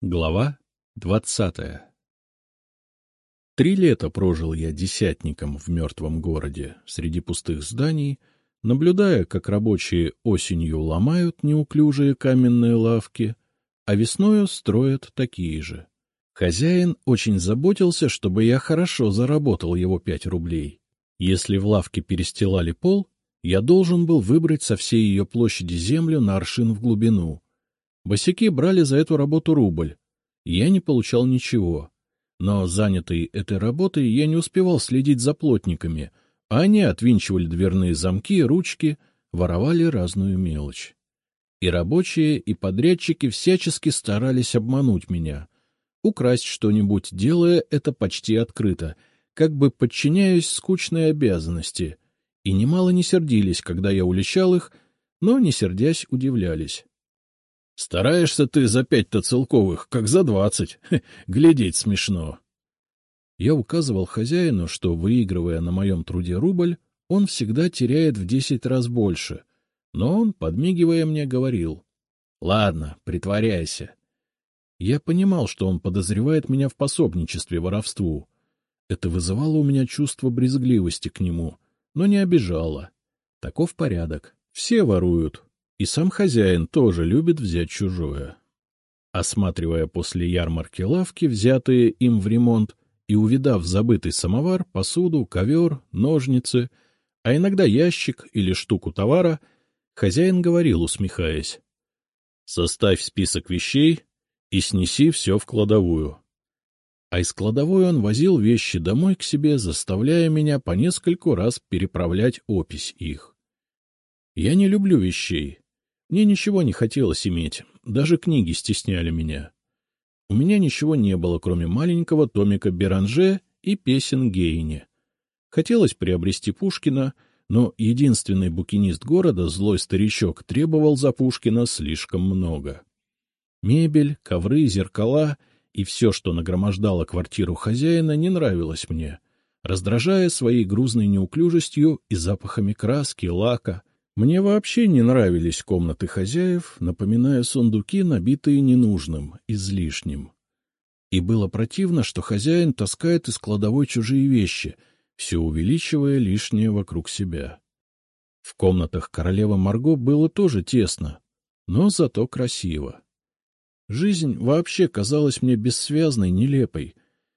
Глава двадцатая Три лета прожил я десятником в мертвом городе, среди пустых зданий, наблюдая, как рабочие осенью ломают неуклюжие каменные лавки, а весною строят такие же. Хозяин очень заботился, чтобы я хорошо заработал его пять рублей. Если в лавке перестилали пол, я должен был выбрать со всей ее площади землю на аршин в глубину — Босяки брали за эту работу рубль. Я не получал ничего. Но, занятый этой работой, я не успевал следить за плотниками, а они отвинчивали дверные замки, ручки, воровали разную мелочь. И рабочие, и подрядчики всячески старались обмануть меня, украсть что-нибудь, делая это почти открыто, как бы подчиняясь скучной обязанности, и немало не сердились, когда я уличал их, но, не сердясь, удивлялись. Стараешься ты за пять-то целковых, как за двадцать. Глядеть смешно. Я указывал хозяину, что, выигрывая на моем труде рубль, он всегда теряет в десять раз больше. Но он, подмигивая мне, говорил. — Ладно, притворяйся. Я понимал, что он подозревает меня в пособничестве воровству. Это вызывало у меня чувство брезгливости к нему, но не обижало. Таков порядок. Все воруют, и сам хозяин тоже любит взять чужое. Осматривая после ярмарки лавки, взятые им в ремонт, и увидав забытый самовар, посуду, ковер, ножницы, а иногда ящик или штуку товара, хозяин говорил, усмехаясь, «Составь список вещей и снеси все в кладовую». А из кладовой он возил вещи домой к себе, заставляя меня по нескольку раз переправлять опись их. Я не люблю вещей, мне ничего не хотелось иметь, даже книги стесняли меня. У меня ничего не было, кроме маленького томика Беранже и песен Гейне. Хотелось приобрести Пушкина, но единственный букинист города, злой старичок, требовал за Пушкина слишком много. Мебель, ковры, зеркала и все, что нагромождало квартиру хозяина, не нравилось мне, раздражая своей грузной неуклюжестью и запахами краски, лака, мне вообще не нравились комнаты хозяев, напоминая сундуки, набитые ненужным, излишним. И было противно, что хозяин таскает из кладовой чужие вещи, все увеличивая лишнее вокруг себя. В комнатах королевы Марго было тоже тесно, но зато красиво. Жизнь вообще казалась мне бессвязной, нелепой.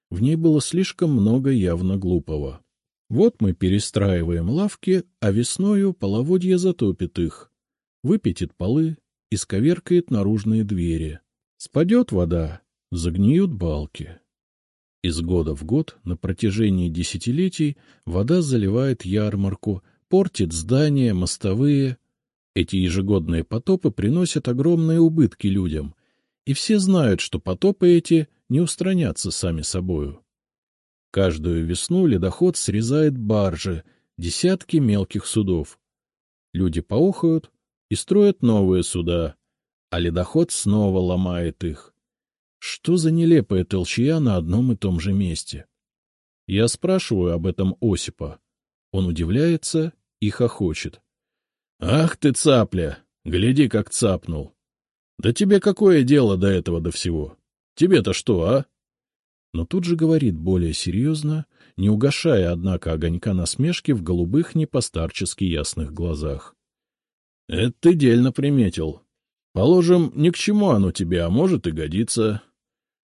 В ней было слишком много явно глупого. Вот мы перестраиваем лавки, а весною половодье затопит их, выпятит полы, исковеркает наружные двери. Спадет вода, загниют балки. Из года в год, на протяжении десятилетий, вода заливает ярмарку, портит здания, мостовые. Эти ежегодные потопы приносят огромные убытки людям, и все знают, что потопы эти не устранятся сами собою. Каждую весну ледоход срезает баржи, десятки мелких судов. Люди поухают и строят новые суда, а ледоход снова ломает их. Что за нелепая толчья на одном и том же месте? Я спрашиваю об этом Осипа. Он удивляется и хохочет. — Ах ты, цапля! Гляди, как цапнул! Да тебе какое дело до этого до всего? Тебе-то что, а? Но тут же говорит более серьезно, не угошая, однако, огонька насмешки в голубых непостарчески ясных глазах. — Это ты дельно приметил. Положим, ни к чему оно тебе, а может и годится.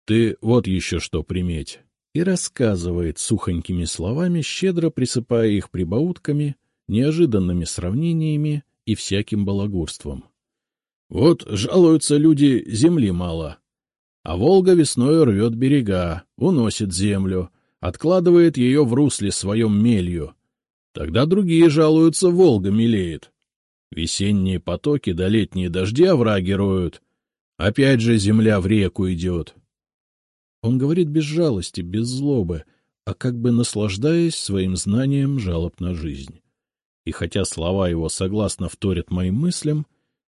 Ты вот еще что приметь. И рассказывает сухонькими словами, щедро присыпая их прибаутками, неожиданными сравнениями и всяким балагурством. Вот жалуются люди, земли мало, а Волга весной рвет берега, уносит землю, откладывает ее в русле своем мелью. Тогда другие жалуются, Волга мелеет. Весенние потоки да летние дожди овраги роют. Опять же земля в реку идет. Он говорит без жалости, без злобы, а как бы наслаждаясь своим знанием жалоб на жизнь. И хотя слова его согласно вторят моим мыслям,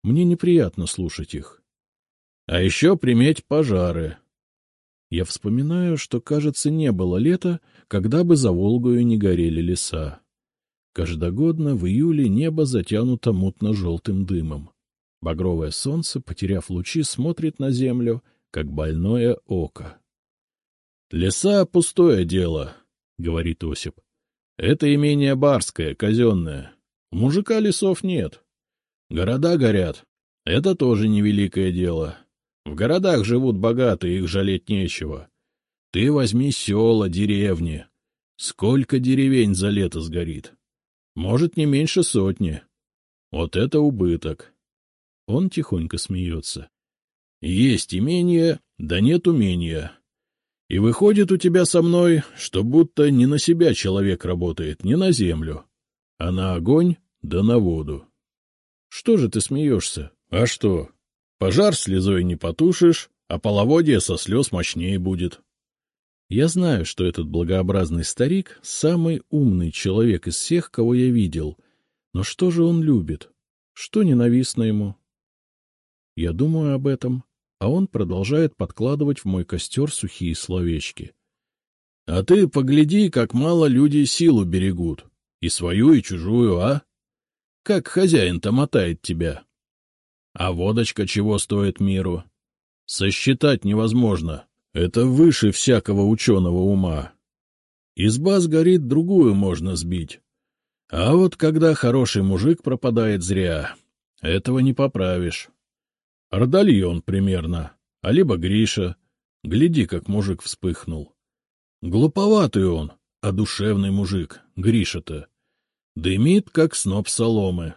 мне неприятно слушать их. А еще приметь пожары. Я вспоминаю, что, кажется, не было лета, когда бы за Волгою не горели леса. Каждогодно в июле небо затянуто мутно-желтым дымом. Багровое солнце, потеряв лучи, смотрит на землю, как больное око. — Леса — пустое дело, — говорит Осип. — Это имение барское, казенное. У мужика лесов нет. Города горят. Это тоже невеликое дело. В городах живут богатые, их жалеть нечего. Ты возьми села, деревни. Сколько деревень за лето сгорит? Может, не меньше сотни. Вот это убыток. Он тихонько смеется. Есть имение, да нет умения. И выходит у тебя со мной, что будто не на себя человек работает, не на землю, а на огонь да на воду. Что же ты смеешься? А что? Пожар слезой не потушишь, а половодье со слез мощнее будет. Я знаю, что этот благообразный старик — самый умный человек из всех, кого я видел. Но что же он любит? Что ненавистно ему? Я думаю об этом, а он продолжает подкладывать в мой костер сухие словечки. — А ты погляди, как мало люди силу берегут. И свою, и чужую, а? Как хозяин-то мотает тебя. А водочка чего стоит миру? Сосчитать невозможно. Это выше всякого ученого ума. Изба сгорит, другую можно сбить. А вот когда хороший мужик пропадает зря, этого не поправишь. Ордальон примерно, а либо Гриша. Гляди, как мужик вспыхнул. Глуповатый он, а душевный мужик, Гриша-то. Дымит, как сноп соломы.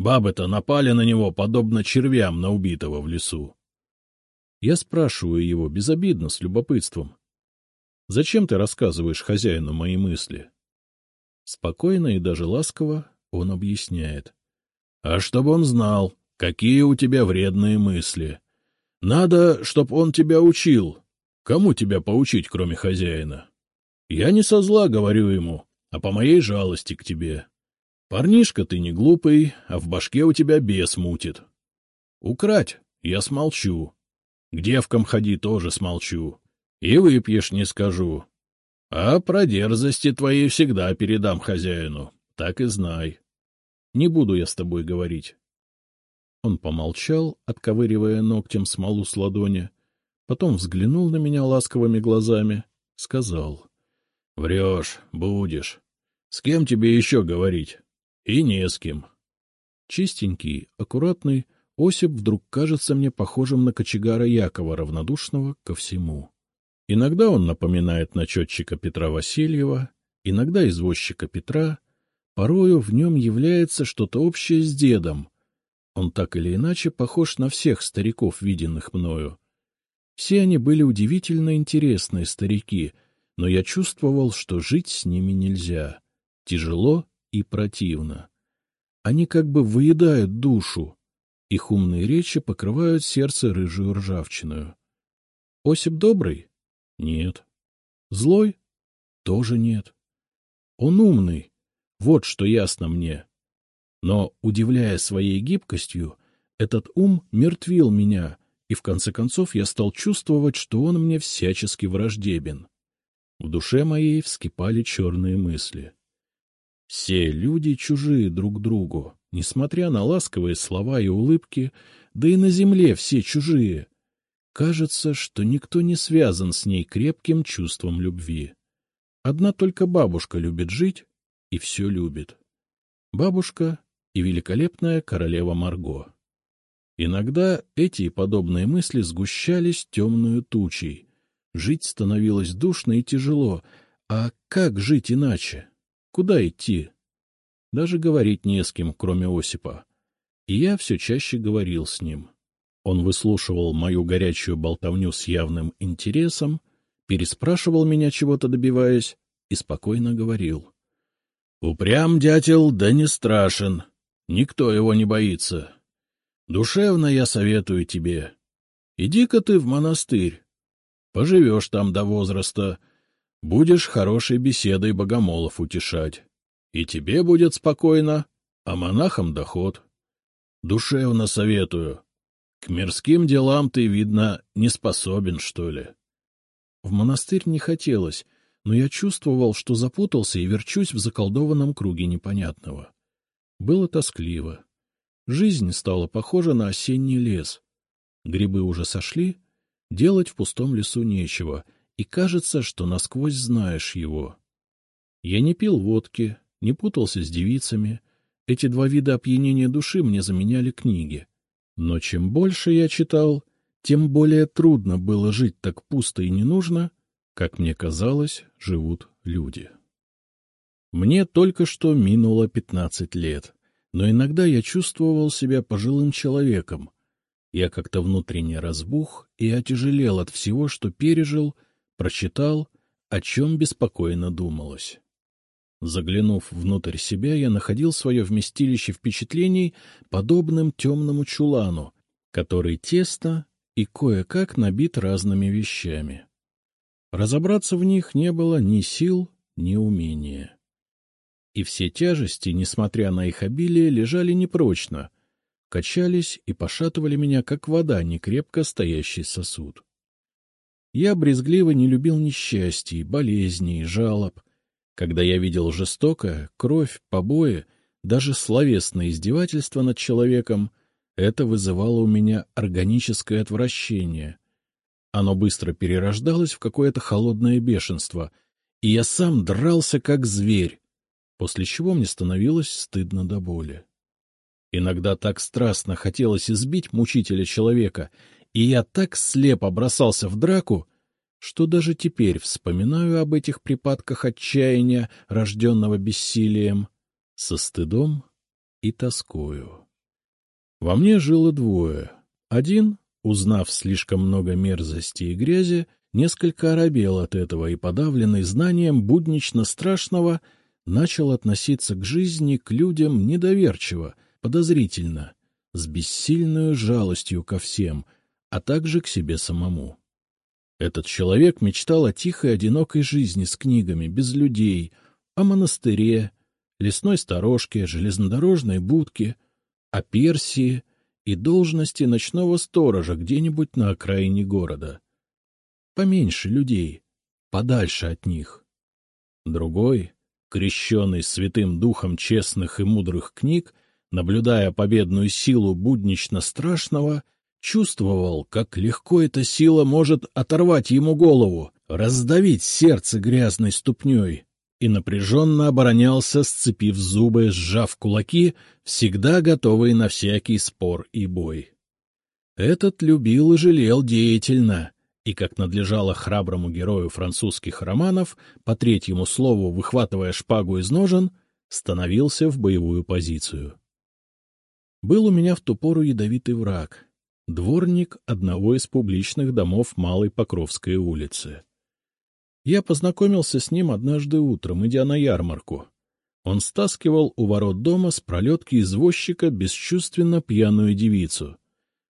Бабы-то напали на него, подобно червям на убитого в лесу. Я спрашиваю его безобидно, с любопытством. — Зачем ты рассказываешь хозяину мои мысли? Спокойно и даже ласково он объясняет. — А чтобы он знал, Какие у тебя вредные мысли. Надо, чтоб он тебя учил. Кому тебя поучить, кроме хозяина? Я не со зла говорю ему, а по моей жалости к тебе. Парнишка ты не глупый, а в башке у тебя бес мутит. Украть я смолчу. К девкам ходи тоже смолчу. И выпьешь не скажу. А про дерзости твои всегда передам хозяину, так и знай. Не буду я с тобой говорить. Он помолчал, отковыривая ногтем смолу с ладони, потом взглянул на меня ласковыми глазами, сказал. — Врешь, будешь. С кем тебе еще говорить? И не с кем. Чистенький, аккуратный, Осип вдруг кажется мне похожим на кочегара Якова, равнодушного ко всему. Иногда он напоминает начетчика Петра Васильева, иногда извозчика Петра, порою в нем является что-то общее с дедом — он так или иначе похож на всех стариков, виденных мною. Все они были удивительно интересные старики, но я чувствовал, что жить с ними нельзя. Тяжело и противно. Они как бы выедают душу. Их умные речи покрывают сердце рыжую ржавчиною. Осип добрый? Нет. Злой? Тоже нет. Он умный. Вот что ясно мне. Но, удивляя своей гибкостью, этот ум мертвил меня, и в конце концов я стал чувствовать, что он мне всячески враждебен. В душе моей вскипали черные мысли. Все люди чужие друг другу, несмотря на ласковые слова и улыбки, да и на земле все чужие. Кажется, что никто не связан с ней крепким чувством любви. Одна только бабушка любит жить и все любит. Бабушка и великолепная королева Марго. Иногда эти и подобные мысли сгущались темную тучей. Жить становилось душно и тяжело. А как жить иначе? Куда идти? Даже говорить не с кем, кроме Осипа. И я все чаще говорил с ним. Он выслушивал мою горячую болтовню с явным интересом, переспрашивал меня, чего-то добиваясь, и спокойно говорил. — Упрям, дятел, да не страшен. Никто его не боится. Душевно я советую тебе. Иди-ка ты в монастырь. Поживешь там до возраста. Будешь хорошей беседой богомолов утешать. И тебе будет спокойно, а монахам доход. Душевно советую. К мирским делам ты, видно, не способен, что ли. В монастырь не хотелось, но я чувствовал, что запутался и верчусь в заколдованном круге непонятного. Было тоскливо. Жизнь стала похожа на осенний лес. Грибы уже сошли, Делать в пустом лесу нечего, и кажется, что насквозь знаешь его. Я не пил водки, не путался с девицами. Эти два вида опьянения души мне заменяли книги. Но чем больше я читал, тем более трудно было жить так пусто и ненужно, как мне казалось, живут люди. Мне только что минуло пятнадцать лет, но иногда я чувствовал себя пожилым человеком. Я как-то внутренне разбух и отяжелел от всего, что пережил, прочитал, о чем беспокойно думалось. Заглянув внутрь себя, я находил свое вместилище впечатлений подобным темному чулану, который тесно и кое-как набит разными вещами. Разобраться в них не было ни сил, ни умения. И все тяжести, несмотря на их обилие, лежали непрочно, качались и пошатывали меня, как вода, некрепко стоящий сосуд. Я брезгливо не любил несчастий, болезней, жалоб. Когда я видел жестокое, кровь, побои, даже словесное издевательство над человеком, это вызывало у меня органическое отвращение. Оно быстро перерождалось в какое-то холодное бешенство, и я сам дрался, как зверь, после чего мне становилось стыдно до боли. Иногда так страстно хотелось избить мучителя человека, и я так слепо бросался в драку, что даже теперь вспоминаю об этих припадках отчаяния, рожденного бессилием, со стыдом и тоскою. Во мне жило двое. Один, узнав слишком много мерзости и грязи, несколько оробел от этого и, подавленный знанием буднично страшного, начал относиться к жизни, к людям недоверчиво, подозрительно, с бессильной жалостью ко всем, а также к себе самому. Этот человек мечтал о тихой, одинокой жизни с книгами, без людей, о монастыре, лесной сторожке, железнодорожной будке, о Персии и должности ночного сторожа где-нибудь на окраине города. Поменьше людей, подальше от них. Другой, крещенный святым духом честных и мудрых книг, наблюдая победную силу буднично страшного, чувствовал, как легко эта сила может оторвать ему голову, раздавить сердце грязной ступней, и напряженно оборонялся, сцепив зубы, сжав кулаки, всегда готовый на всякий спор и бой. Этот любил и жалел деятельно, и, как надлежало храброму герою французских романов, по третьему слову выхватывая шпагу из ножен, становился в боевую позицию. Был у меня в ту пору ядовитый враг — дворник одного из публичных домов Малой Покровской улицы. Я познакомился с ним однажды утром, идя на ярмарку. Он стаскивал у ворот дома с пролетки извозчика бесчувственно пьяную девицу.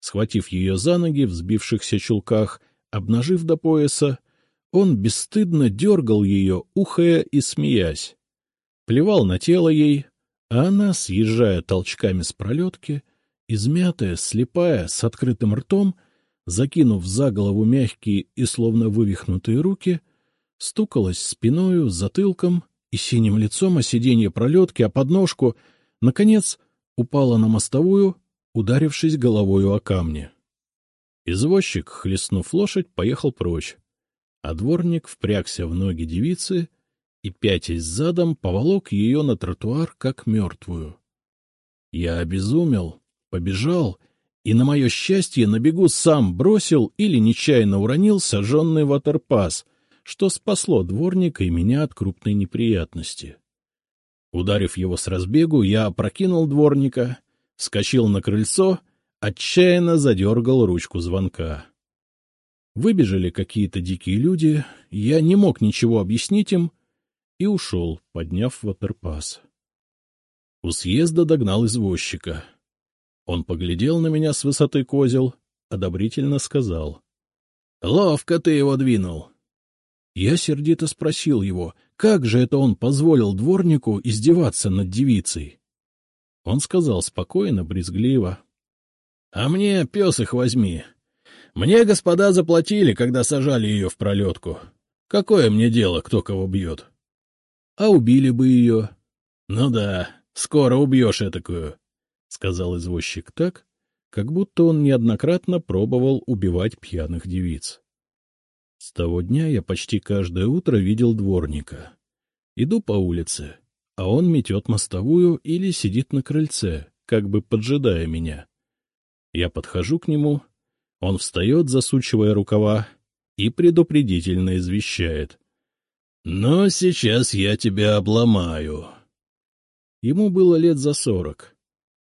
Схватив ее за ноги в сбившихся чулках, обнажив до пояса, он бесстыдно дергал ее, ухая и смеясь. Плевал на тело ей, а она, съезжая толчками с пролетки, — Измятая, слепая, с открытым ртом, закинув за голову мягкие и словно вывихнутые руки, стукалась спиною, затылком и синим лицом о сиденье пролетки, о подножку, наконец упала на мостовую, ударившись головою о камни. Извозчик, хлестнув лошадь, поехал прочь, а дворник впрягся в ноги девицы и, пятясь задом, поволок ее на тротуар, как мертвую. Я обезумел, побежал и, на мое счастье, на бегу сам бросил или нечаянно уронил сожженный ватерпас, что спасло дворника и меня от крупной неприятности. Ударив его с разбегу, я опрокинул дворника, вскочил на крыльцо, отчаянно задергал ручку звонка. Выбежали какие-то дикие люди, я не мог ничего объяснить им и ушел, подняв ватерпас. У съезда догнал извозчика. Он поглядел на меня с высоты козел, одобрительно сказал. — Ловко ты его двинул. Я сердито спросил его, как же это он позволил дворнику издеваться над девицей. Он сказал спокойно, брезгливо. — А мне пес их возьми. Мне господа заплатили, когда сажали ее в пролетку. Какое мне дело, кто кого бьет? — А убили бы ее. — Ну да, скоро убьешь этакую. — сказал извозчик так, как будто он неоднократно пробовал убивать пьяных девиц. С того дня я почти каждое утро видел дворника. Иду по улице, а он метет мостовую или сидит на крыльце, как бы поджидая меня. Я подхожу к нему, он встает, засучивая рукава, и предупредительно извещает. — Но сейчас я тебя обломаю. Ему было лет за сорок.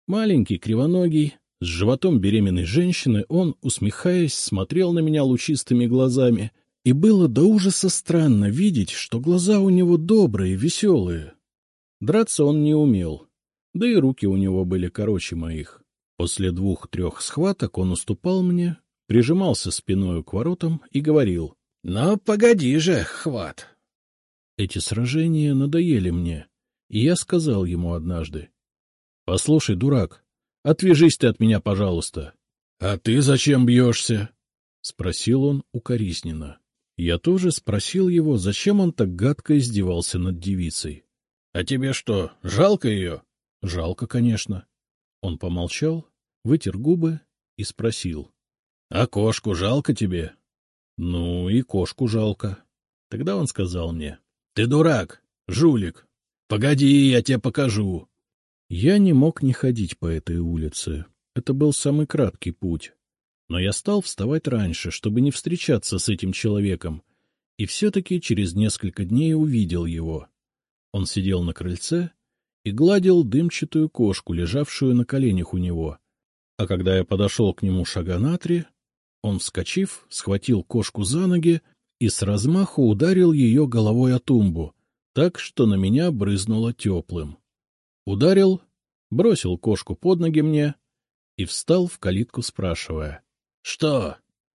Маленький, кривоногий, с животом беременной женщины, он, усмехаясь, смотрел на меня лучистыми глазами, и было до ужаса странно видеть, что глаза у него добрые, веселые. Драться он не умел, да и руки у него были короче моих. После двух-трех схваток он уступал мне, прижимался спиною к воротам и говорил. — Ну, погоди же, хват! Эти сражения надоели мне, и я сказал ему однажды. — Послушай, дурак, отвяжись ты от меня, пожалуйста. — А ты зачем бьешься? — спросил он укоризненно. Я тоже спросил его, зачем он так гадко издевался над девицей. — А тебе что, жалко ее? — Жалко, конечно. Он помолчал, вытер губы и спросил. — А кошку жалко тебе? — Ну, и кошку жалко. Тогда он сказал мне. — Ты дурак, жулик. Погоди, я тебе покажу. Я не мог не ходить по этой улице. Это был самый краткий путь. Но я стал вставать раньше, чтобы не встречаться с этим человеком, и все-таки через несколько дней увидел его. Он сидел на крыльце и гладил дымчатую кошку, лежавшую на коленях у него. А когда я подошел к нему шага на три, он, вскочив, схватил кошку за ноги и с размаху ударил ее головой о тумбу, так что на меня брызнуло теплым. Ударил, бросил кошку под ноги мне и встал в калитку, спрашивая. — Что?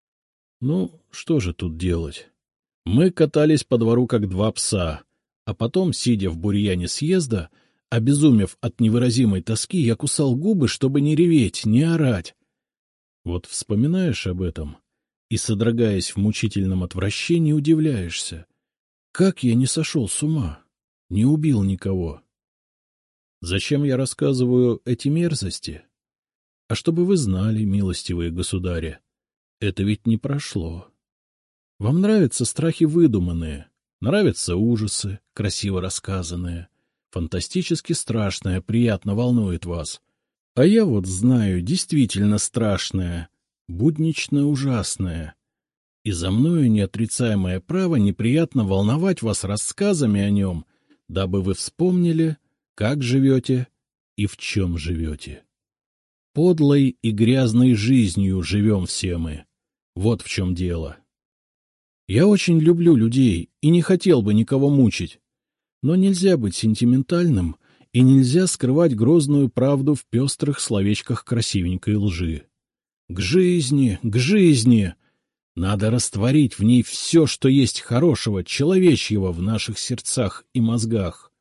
— Ну, что же тут делать? Мы катались по двору, как два пса, а потом, сидя в бурьяне съезда, обезумев от невыразимой тоски, я кусал губы, чтобы не реветь, не орать. Вот вспоминаешь об этом и, содрогаясь в мучительном отвращении, удивляешься. Как я не сошел с ума? Не убил никого. Зачем я рассказываю эти мерзости? А чтобы вы знали, милостивые государи, это ведь не прошло. Вам нравятся страхи выдуманные, Нравятся ужасы, красиво рассказанные. Фантастически страшное приятно волнует вас. А я вот знаю действительно страшное, буднично ужасное. И за мною неотрицаемое право неприятно волновать вас рассказами о нем, дабы вы вспомнили, как живете и в чем живете. Подлой и грязной жизнью живем все мы. Вот в чем дело. Я очень люблю людей и не хотел бы никого мучить. Но нельзя быть сентиментальным и нельзя скрывать грозную правду в пестрых словечках красивенькой лжи. К жизни, к жизни! Надо растворить в ней все, что есть хорошего, человечьего в наших сердцах и мозгах.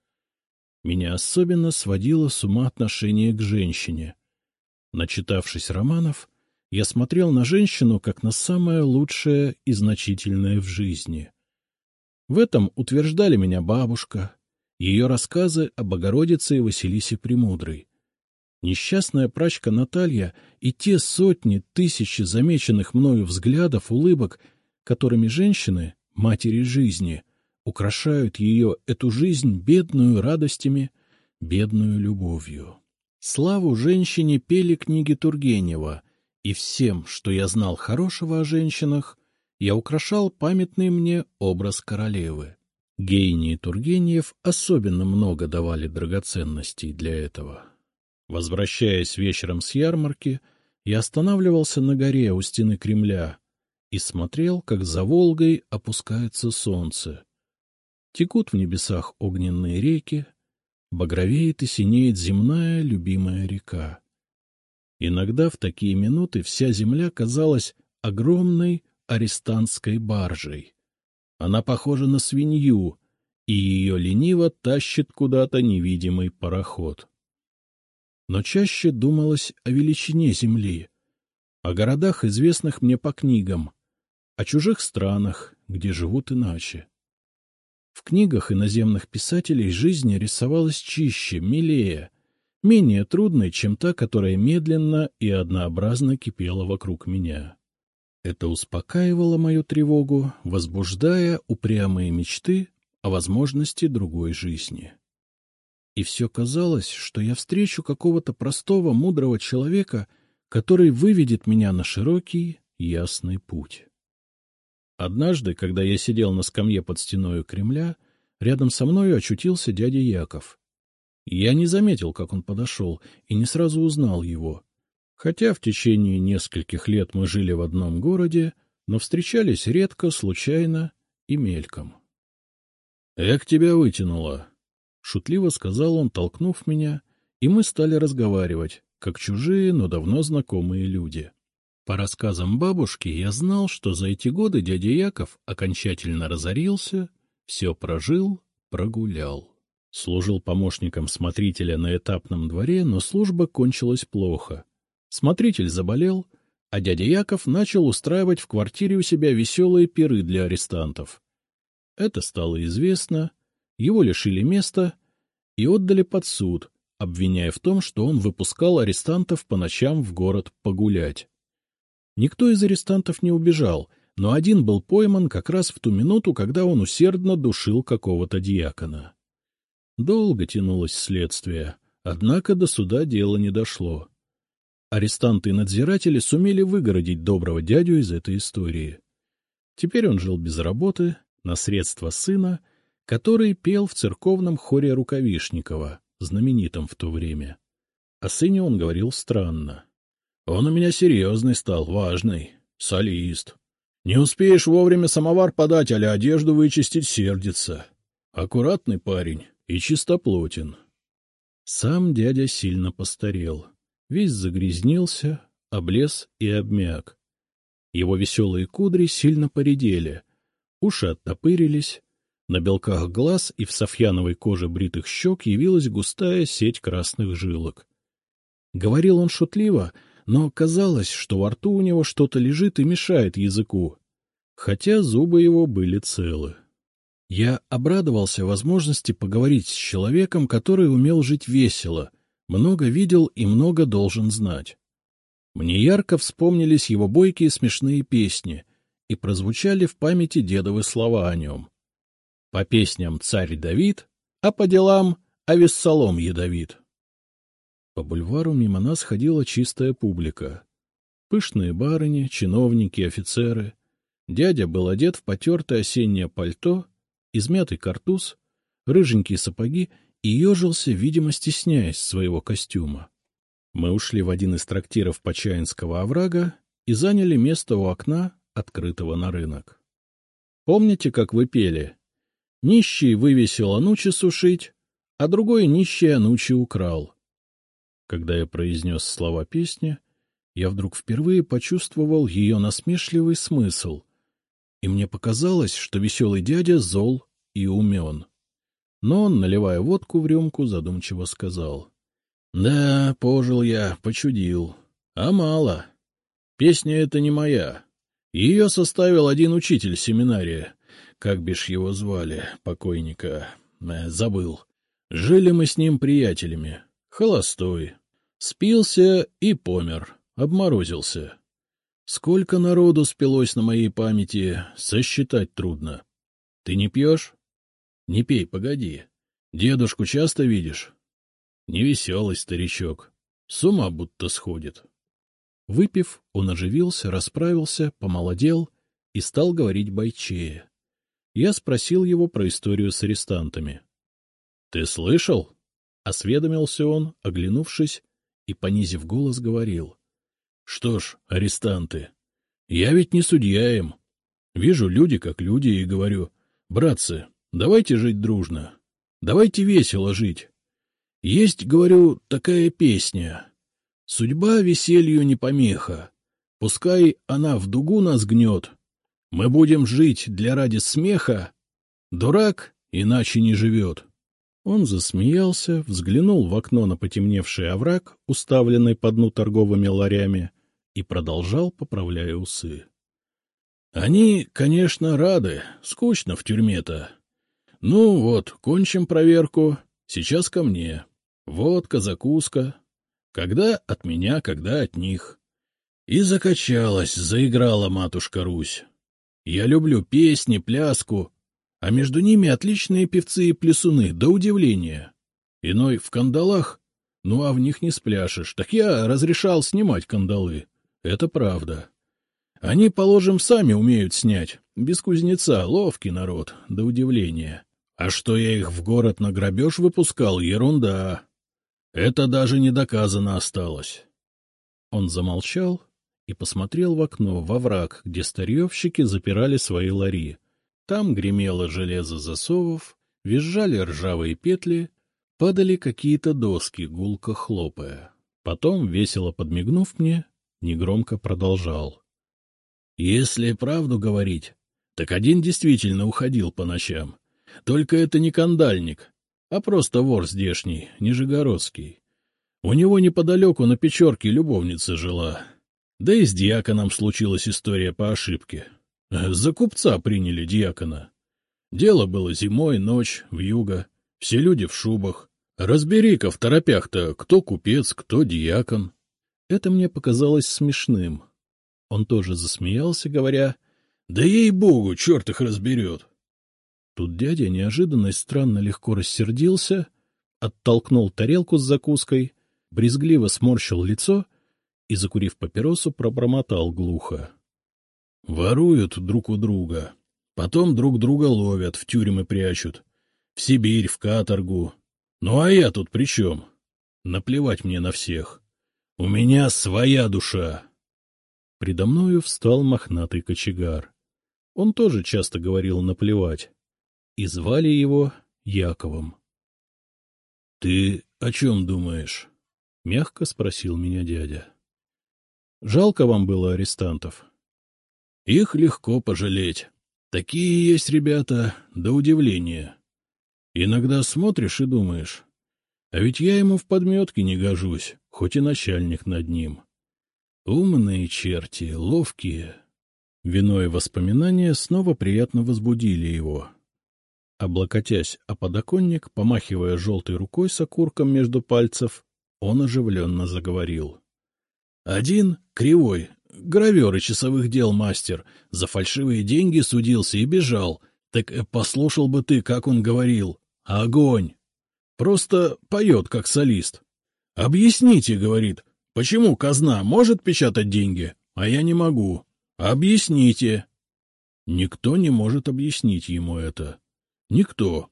Меня особенно сводило с ума отношение к женщине. Начитавшись романов, я смотрел на женщину как на самое лучшее и значительное в жизни. В этом утверждали меня бабушка, ее рассказы о Богородице и Василисе Премудрой. Несчастная прачка Наталья и те сотни, тысячи замеченных мною взглядов, улыбок, которыми женщины, матери жизни, украшают ее, эту жизнь, бедную радостями, бедную любовью. Славу женщине пели книги Тургенева — и всем, что я знал хорошего о женщинах, я украшал памятный мне образ королевы. Гейни и Тургенев особенно много давали драгоценностей для этого. Возвращаясь вечером с ярмарки, я останавливался на горе у стены Кремля и смотрел, как за Волгой опускается солнце. Текут в небесах огненные реки, багровеет и синеет земная любимая река. Иногда в такие минуты вся земля казалась огромной арестантской баржей. Она похожа на свинью, и ее лениво тащит куда-то невидимый пароход. Но чаще думалось о величине земли, о городах, известных мне по книгам, о чужих странах, где живут иначе. В книгах иноземных писателей жизнь рисовалась чище, милее, менее трудной, чем та, которая медленно и однообразно кипела вокруг меня. Это успокаивало мою тревогу, возбуждая упрямые мечты о возможности другой жизни. И все казалось, что я встречу какого-то простого, мудрого человека, который выведет меня на широкий, ясный путь. Однажды, когда я сидел на скамье под стеной Кремля, рядом со мною очутился дядя Яков. Я не заметил, как он подошел, и не сразу узнал его. Хотя в течение нескольких лет мы жили в одном городе, но встречались редко, случайно и мельком. — Эк тебя вытянуло! — шутливо сказал он, толкнув меня, и мы стали разговаривать, как чужие, но давно знакомые люди. По рассказам бабушки я знал, что за эти годы дядя Яков окончательно разорился, все прожил, прогулял. Служил помощником смотрителя на этапном дворе, но служба кончилась плохо. Смотритель заболел, а дядя Яков начал устраивать в квартире у себя веселые пиры для арестантов. Это стало известно, его лишили места и отдали под суд, обвиняя в том, что он выпускал арестантов по ночам в город погулять. Никто из арестантов не убежал, но один был пойман как раз в ту минуту, когда он усердно душил какого-то диакона. Долго тянулось следствие, однако до суда дело не дошло арестанты и надзиратели сумели выгородить доброго дядю из этой истории. Теперь он жил без работы, на средства сына, который пел в церковном хоре Рукавишникова, знаменитом в то время. О сыне он говорил странно. — Он у меня серьезный стал, важный, солист. Не успеешь вовремя самовар подать, а одежду вычистить сердится. Аккуратный парень и чистоплотен. Сам дядя сильно постарел весь загрязнился, облез и обмяк. Его веселые кудри сильно поредели, уши оттопырились, на белках глаз и в софьяновой коже бритых щек явилась густая сеть красных жилок. Говорил он шутливо, но казалось, что во рту у него что-то лежит и мешает языку, хотя зубы его были целы. Я обрадовался возможности поговорить с человеком, который умел жить весело — много видел и много должен знать. Мне ярко вспомнились его бойкие смешные песни, и прозвучали в памяти дедовы слова о нем. По песням царь Давид, а по делам Авессалом ядовит. По бульвару мимо нас ходила чистая публика. Пышные барыни, чиновники, офицеры. Дядя был одет в потертое осеннее пальто, измятый картуз, рыженькие сапоги и ежился, видимо, стесняясь своего костюма. Мы ушли в один из трактиров Почаинского оврага и заняли место у окна, открытого на рынок. Помните, как вы пели? Нищий вывесил Анучи сушить, а другой нищий Анучи украл. Когда я произнес слова песни, я вдруг впервые почувствовал ее насмешливый смысл, и мне показалось, что веселый дядя зол и умен. Но он, наливая водку в рюмку, задумчиво сказал. — Да, пожил я, почудил. А мало. Песня эта не моя. Ее составил один учитель семинария. Как бишь его звали, покойника? Э, забыл. Жили мы с ним приятелями. Холостой. Спился и помер. Обморозился. Сколько народу спилось на моей памяти, сосчитать трудно. Ты не пьешь? — Не пей, погоди. Дедушку часто видишь? Невеселый старичок. С ума будто сходит. Выпив, он оживился, расправился, помолодел и стал говорить бойчее. Я спросил его про историю с арестантами. — Ты слышал? — осведомился он, оглянувшись, и, понизив голос, говорил. — Что ж, арестанты, я ведь не судья им. Вижу люди как люди и говорю, братцы, Давайте жить дружно. Давайте весело жить. Есть, говорю, такая песня. Судьба веселью не помеха. Пускай она в дугу нас гнет. Мы будем жить для ради смеха. Дурак иначе не живет. Он засмеялся, взглянул в окно на потемневший овраг, уставленный по дну торговыми ларями, и продолжал, поправляя усы. — Они, конечно, рады, скучно в тюрьме-то. Ну вот, кончим проверку. Сейчас ко мне. Водка, закуска. Когда от меня, когда от них. И закачалась, заиграла матушка Русь. Я люблю песни, пляску, а между ними отличные певцы и плясуны, до удивления. Иной в кандалах, ну а в них не спляшешь, так я разрешал снимать кандалы. Это правда. Они, положим, сами умеют снять, без кузнеца, ловкий народ, до удивления. А что я их в город на грабеж выпускал — ерунда. Это даже не доказано осталось. Он замолчал и посмотрел в окно, во враг, где старьевщики запирали свои лари. Там гремело железо засовов, визжали ржавые петли, падали какие-то доски, гулко хлопая. Потом, весело подмигнув мне, негромко продолжал. — Если правду говорить, так один действительно уходил по ночам. Только это не кандальник, а просто вор здешний, нижегородский. У него неподалеку на Печорке любовница жила. Да и с диаконом случилась история по ошибке. За купца приняли диакона. Дело было зимой, ночь, в юго. Все люди в шубах. Разбери-ка в торопях-то, кто купец, кто диакон. Это мне показалось смешным. Он тоже засмеялся, говоря, — Да ей-богу, черт их разберет. Тут дядя неожиданно и странно легко рассердился, оттолкнул тарелку с закуской, брезгливо сморщил лицо и, закурив папиросу, пробормотал глухо. — Воруют друг у друга, потом друг друга ловят, в тюрьмы прячут, в Сибирь, в каторгу. Ну а я тут при чем? Наплевать мне на всех. У меня своя душа. Предо мною встал мохнатый кочегар. Он тоже часто говорил «наплевать» и звали его Яковом. — Ты о чем думаешь? — мягко спросил меня дядя. — Жалко вам было арестантов? — Их легко пожалеть. Такие есть ребята, до удивления. Иногда смотришь и думаешь, а ведь я ему в подметке не гожусь, хоть и начальник над ним. Умные черти, ловкие. Вино и воспоминания снова приятно возбудили его. Облокотясь о подоконник, помахивая желтой рукой с окурком между пальцев, он оживленно заговорил. Один, кривой, гравер и часовых дел мастер, за фальшивые деньги судился и бежал. Так э, послушал бы ты, как он говорил. Огонь! Просто поет, как солист. «Объясните, — говорит, — почему казна может печатать деньги, а я не могу? Объясните!» Никто не может объяснить ему это. Никто.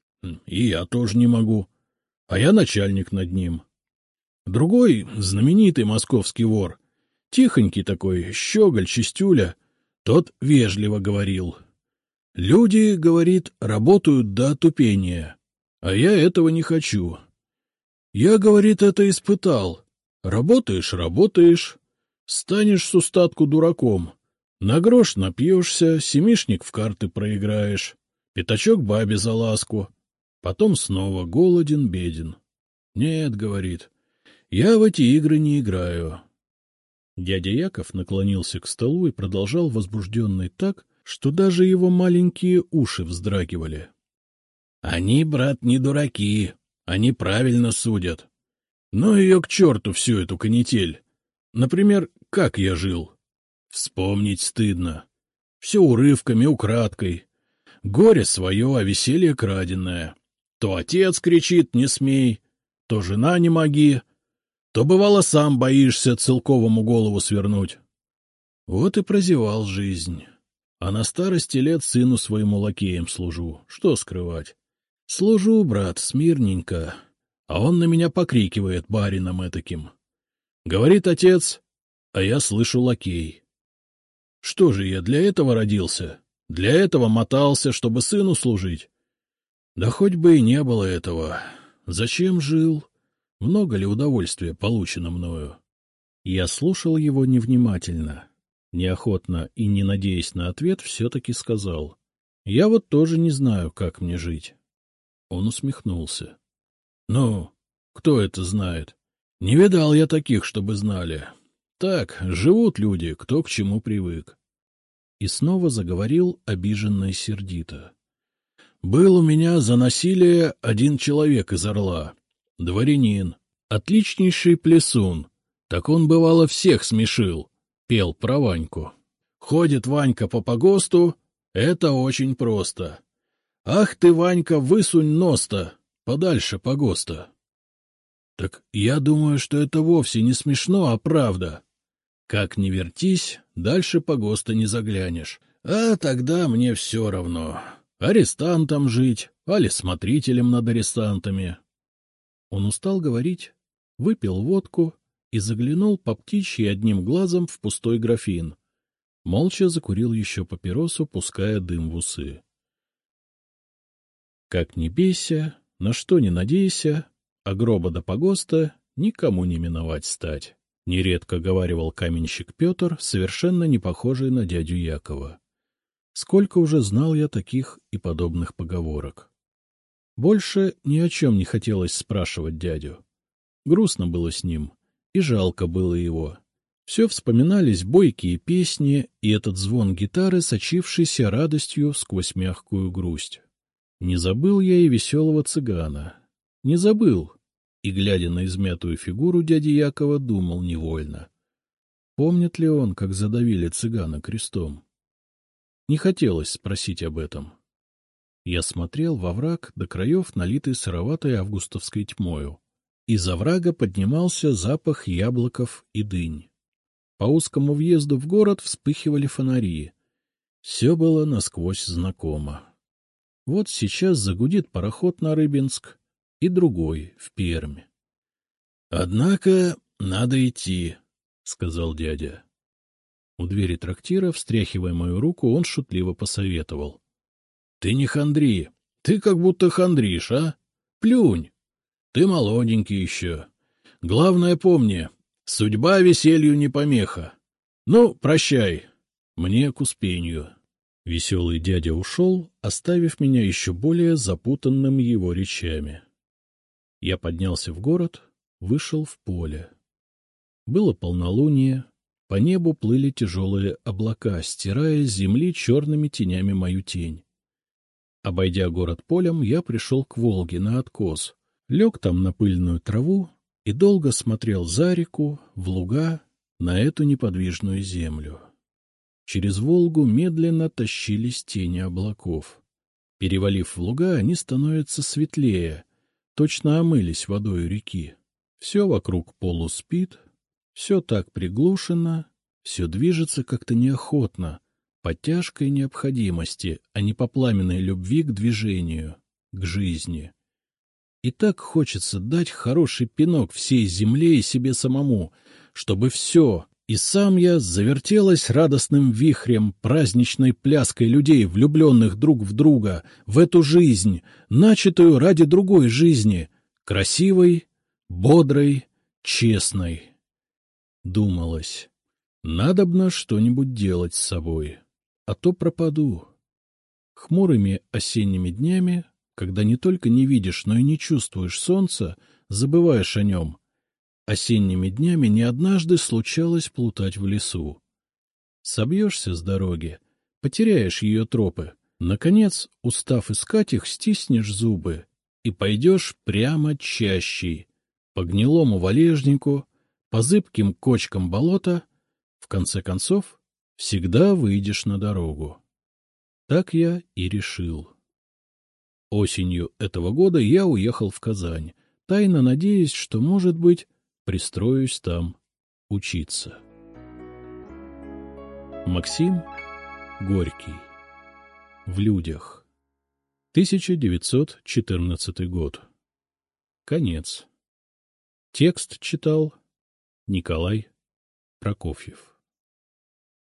И я тоже не могу. А я начальник над ним. Другой, знаменитый московский вор, тихонький такой, щеголь, чистюля, тот вежливо говорил. Люди, говорит, работают до тупения, а я этого не хочу. Я, говорит, это испытал. Работаешь, работаешь, станешь с устатку дураком. На грош напьешься, семишник в карты проиграешь. Пятачок бабе за ласку. Потом снова голоден, беден. Нет, говорит, я в эти игры не играю. Дядя Яков наклонился к столу и продолжал возбужденный так, что даже его маленькие уши вздрагивали. — Они, брат, не дураки, они правильно судят. Но ее к черту всю эту канитель. Например, как я жил? Вспомнить стыдно. Все урывками, украдкой. Горе свое, а веселье краденое. То отец кричит «не смей», то жена «не моги», то, бывало, сам боишься целковому голову свернуть. Вот и прозевал жизнь. А на старости лет сыну своему лакеем служу. Что скрывать? Служу, брат, смирненько. А он на меня покрикивает барином этаким. Говорит отец, а я слышу лакей. Что же я для этого родился? Для этого мотался, чтобы сыну служить. Да хоть бы и не было этого. Зачем жил? Много ли удовольствия получено мною? Я слушал его невнимательно. Неохотно и не надеясь на ответ, все-таки сказал. Я вот тоже не знаю, как мне жить. Он усмехнулся. — Ну, кто это знает? Не видал я таких, чтобы знали. Так, живут люди, кто к чему привык и снова заговорил обиженно и сердито. — Был у меня за насилие один человек из Орла, дворянин, отличнейший плесун. Так он, бывало, всех смешил, — пел про Ваньку. Ходит Ванька по погосту, это очень просто. Ах ты, Ванька, высунь нос-то, подальше погоста. Так я думаю, что это вовсе не смешно, а правда. Как ни вертись, дальше погоста не заглянешь. А тогда мне все равно. Арестантом жить, али смотрителем над арестантами. Он устал говорить, выпил водку и заглянул по птичьи одним глазом в пустой графин. Молча закурил еще папиросу, пуская дым в усы. Как ни бейся, на что ни надейся, а гроба до погоста никому не миновать стать, — нередко говаривал каменщик Петр, совершенно не похожий на дядю Якова. Сколько уже знал я таких и подобных поговорок. Больше ни о чем не хотелось спрашивать дядю. Грустно было с ним, и жалко было его. Все вспоминались бойкие песни и этот звон гитары, сочившийся радостью сквозь мягкую грусть. Не забыл я и веселого цыгана. Не забыл. И, глядя на измятую фигуру дяди Якова, думал невольно. Помнит ли он, как задавили цыгана крестом? Не хотелось спросить об этом. Я смотрел во враг до краев, налитый сыроватой августовской тьмою. Из оврага поднимался запах яблоков и дынь. По узкому въезду в город вспыхивали фонари. Все было насквозь знакомо. Вот сейчас загудит пароход на Рыбинск и другой в Пермь. — Однако надо идти, — сказал дядя. У двери трактира, встряхивая мою руку, он шутливо посоветовал. — Ты не хандри, ты как будто хандришь, а? Плюнь. Ты молоденький еще. Главное помни, судьба веселью не помеха. Ну, прощай, мне к успению. Веселый дядя ушел, оставив меня еще более запутанным его речами. Я поднялся в город, вышел в поле. Было полнолуние, по небу плыли тяжелые облака, стирая с земли черными тенями мою тень. Обойдя город полем, я пришел к Волге на откос, лег там на пыльную траву и долго смотрел за реку, в луга, на эту неподвижную землю. Через Волгу медленно тащились тени облаков. Перевалив в луга, они становятся светлее, точно омылись водой реки. Все вокруг полуспит, все так приглушено, все движется как-то неохотно, по тяжкой необходимости, а не по пламенной любви к движению, к жизни. И так хочется дать хороший пинок всей земле и себе самому, чтобы все, и сам я завертелась радостным вихрем, праздничной пляской людей, влюбленных друг в друга, в эту жизнь, начатую ради другой жизни, красивой, бодрой, честной. Думалось, надобно что-нибудь делать с собой, а то пропаду. Хмурыми осенними днями, когда не только не видишь, но и не чувствуешь солнца, забываешь о нем — Осенними днями не однажды случалось плутать в лесу. Собьешься с дороги, потеряешь ее тропы. Наконец, устав искать их, стиснешь зубы и пойдешь прямо чащей, по гнилому валежнику, по зыбким кочкам болота, в конце концов, всегда выйдешь на дорогу. Так я и решил. Осенью этого года я уехал в Казань, тайно надеясь, что, может быть, пристроюсь там учиться. Максим Горький. В людях. 1914 год. Конец. Текст читал Николай Прокофьев.